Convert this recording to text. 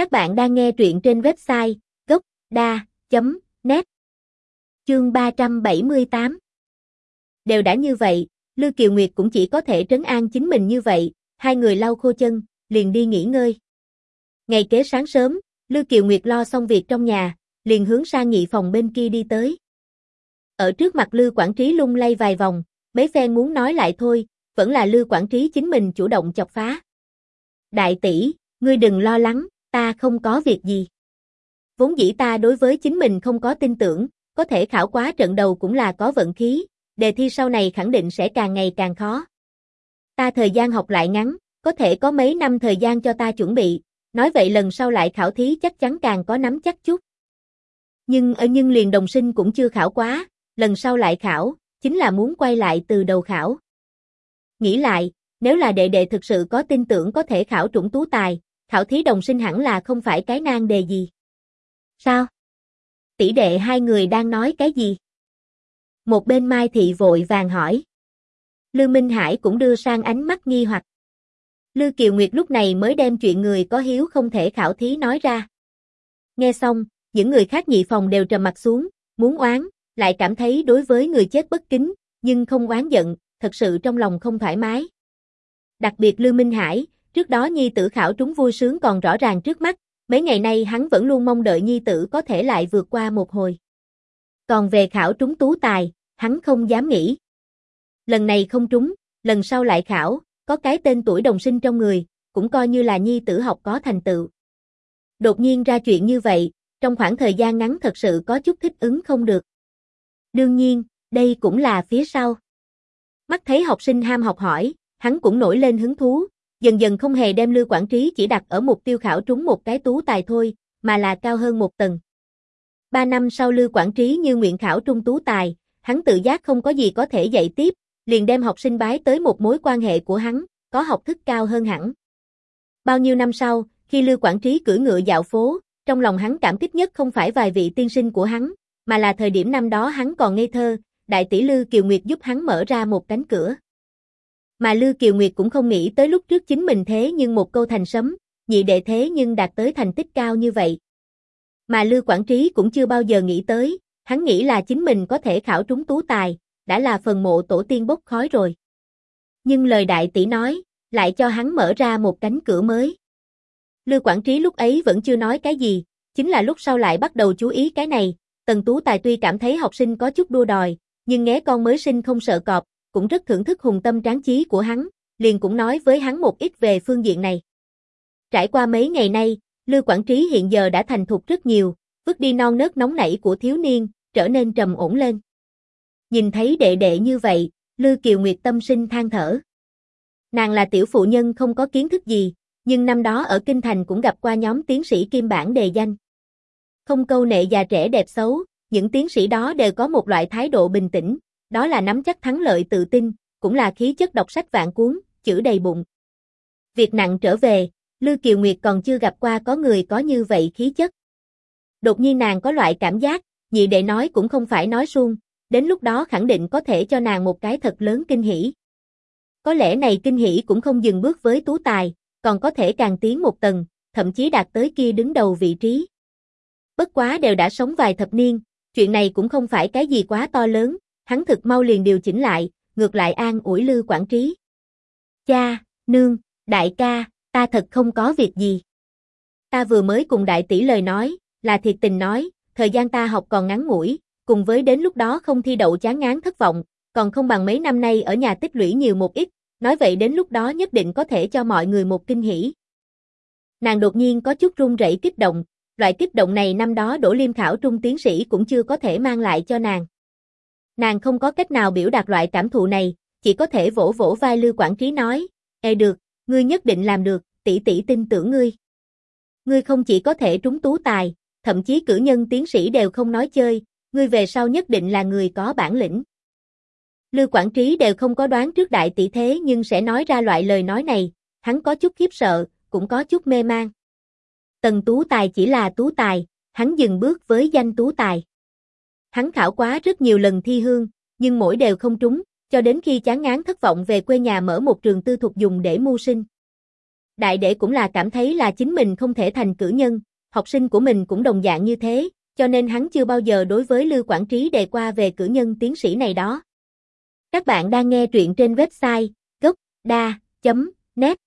Các bạn đang nghe truyện trên website gốc.da.net Chương 378 Đều đã như vậy, Lư Kiều Nguyệt cũng chỉ có thể trấn an chính mình như vậy, hai người lau khô chân, liền đi nghỉ ngơi. Ngày kế sáng sớm, Lư Kiều Nguyệt lo xong việc trong nhà, liền hướng sang nghị phòng bên kia đi tới. Ở trước mặt Lư quản Trí lung lay vài vòng, mấy phen muốn nói lại thôi, vẫn là Lư quản Trí chính mình chủ động chọc phá. Đại tỷ, ngươi đừng lo lắng, ta không có việc gì. Vốn dĩ ta đối với chính mình không có tin tưởng, có thể khảo quá trận đầu cũng là có vận khí, đề thi sau này khẳng định sẽ càng ngày càng khó. Ta thời gian học lại ngắn, có thể có mấy năm thời gian cho ta chuẩn bị, nói vậy lần sau lại khảo thí chắc chắn càng có nắm chắc chút. Nhưng ở nhưng liền đồng sinh cũng chưa khảo quá, lần sau lại khảo, chính là muốn quay lại từ đầu khảo. Nghĩ lại, nếu là đệ đệ thực sự có tin tưởng có thể khảo trúng tú tài, khảo thí đồng sinh hẳn là không phải cái nan đề gì. Sao? Tỷ đệ hai người đang nói cái gì? Một bên Mai Thị vội vàng hỏi. Lư Minh Hải cũng đưa sang ánh mắt nghi hoặc. Lư Kiều Nguyệt lúc này mới đem chuyện người có hiếu không thể khảo thí nói ra. Nghe xong, những người khác nhị phòng đều trầm mặt xuống, muốn oán, lại cảm thấy đối với người chết bất kính, nhưng không oán giận, thật sự trong lòng không thoải mái. Đặc biệt Lư Minh Hải, trước đó nhi tử khảo trúng vui sướng còn rõ ràng trước mắt, mấy ngày nay hắn vẫn luôn mong đợi nhi tử có thể lại vượt qua một hồi. Còn về khảo trúng tú tài, hắn không dám nghĩ. Lần này không trúng, lần sau lại khảo, có cái tên tuổi đồng sinh trong người, cũng coi như là nhi tử học có thành tựu. Đột nhiên ra chuyện như vậy, trong khoảng thời gian ngắn thật sự có chút thích ứng không được. Đương nhiên, đây cũng là phía sau. Mắt thấy học sinh ham học hỏi, hắn cũng nổi lên hứng thú, dần dần không hề đem Lưu Quản Trí chỉ đặt ở mục tiêu khảo trúng một cái tú tài thôi, mà là cao hơn một tầng. Ba năm sau Lưu Quản Trí như nguyện khảo trung tú tài, hắn tự giác không có gì có thể dạy tiếp, liền đem học sinh bái tới một mối quan hệ của hắn, có học thức cao hơn hẳn. Bao nhiêu năm sau, khi Lưu Quản Trí cưỡi ngựa dạo phố, trong lòng hắn cảm kích nhất không phải vài vị tiên sinh của hắn, mà là thời điểm năm đó hắn còn ngây thơ, đại tỷ Lư Kiều Nguyệt giúp hắn mở ra một cánh cửa. Mà Lư Kiều Nguyệt cũng không nghĩ tới lúc trước chính mình thế nhưng một câu thành sấm, nhị đệ thế nhưng đạt tới thành tích cao như vậy. Mà Lư Quảng Trí cũng chưa bao giờ nghĩ tới, hắn nghĩ là chính mình có thể khảo trúng tú tài, đã là phần mộ tổ tiên bốc khói rồi. Nhưng lời đại tỷ nói, lại cho hắn mở ra một cánh cửa mới. Lư Quảng Trí lúc ấy vẫn chưa nói cái gì, chính là lúc sau lại bắt đầu chú ý cái này, Tần Tú Tài tuy cảm thấy học sinh có chút đua đòi, nhưng nghe con mới sinh không sợ cọp, cũng rất thưởng thức hùng tâm tráng chí của hắn, liền cũng nói với hắn một ít về phương diện này. Trải qua mấy ngày nay, Lư Quảng Trí hiện giờ đã thành thục rất nhiều, vứt đi non nớt nóng nảy của thiếu niên, trở nên trầm ổn lên. Nhìn thấy đệ đệ như vậy, Lư Kiều Nguyệt tâm sinh than thở. Nàng là tiểu phụ nhân không có kiến thức gì, nhưng năm đó ở Kinh Thành cũng gặp qua nhóm tiến sĩ kim bản đề danh. Không câu nệ già trẻ đẹp xấu, những tiến sĩ đó đều có một loại thái độ bình tĩnh, đó là nắm chắc thắng lợi tự tin, cũng là khí chất đọc sách vạn cuốn, chữ đầy bụng. Việc nặng trở về, Lư Kiều Nguyệt còn chưa gặp qua có người có như vậy khí chất. Đột nhiên nàng có loại cảm giác, nhị đệ nói cũng không phải nói suông, đến lúc đó khẳng định có thể cho nàng một cái thật lớn kinh hỉ. Có lẽ này kinh hỉ cũng không dừng bước với tú tài, còn có thể càng tiến một tầng, thậm chí đạt tới kia đứng đầu vị trí. Bất quá đều đã sống vài thập niên, chuyện này cũng không phải cái gì quá to lớn, hắn thực mau liền điều chỉnh lại, ngược lại an ủi Lư Quảng Trí. Cha, nương, đại ca, ta thật không có việc gì. Ta vừa mới cùng đại tỷ lời nói, là thiệt tình nói, thời gian ta học còn ngắn ngủi, cùng với đến lúc đó không thi đậu chán ngán thất vọng, còn không bằng mấy năm nay ở nhà tích lũy nhiều một ít, nói vậy đến lúc đó nhất định có thể cho mọi người một kinh hỉ. Nàng đột nhiên có chút run rẩy kích động, loại kích động này năm đó Đỗ Liêm khảo trung tiến sĩ cũng chưa có thể mang lại cho nàng. Nàng không có cách nào biểu đạt loại cảm thụ này, chỉ có thể vỗ vỗ vai Lưu Quảng Trí nói, Ê được, ngươi nhất định làm được, tỷ tỷ tin tưởng ngươi. Ngươi không chỉ có thể trúng tú tài, thậm chí cử nhân tiến sĩ đều không nói chơi, ngươi về sau nhất định là người có bản lĩnh. Lưu Quảng Trí đều không có đoán trước đại tỷ thế nhưng sẽ nói ra loại lời nói này, hắn có chút khiếp sợ, cũng có chút mê mang. Tần Tú Tài chỉ là Tú Tài, hắn dừng bước với danh Tú Tài. Hắn khảo quá rất nhiều lần thi hương, nhưng mỗi đều không trúng, cho đến khi chán ngán thất vọng về quê nhà mở một trường tư thục dùng để mưu sinh. Đại đệ cũng là cảm thấy là chính mình không thể thành cử nhân, học sinh của mình cũng đồng dạng như thế, cho nên hắn chưa bao giờ đối với Lưu Quản Trí đề qua về cử nhân tiến sĩ này đó. Các bạn đang nghe truyện trên website gocda.net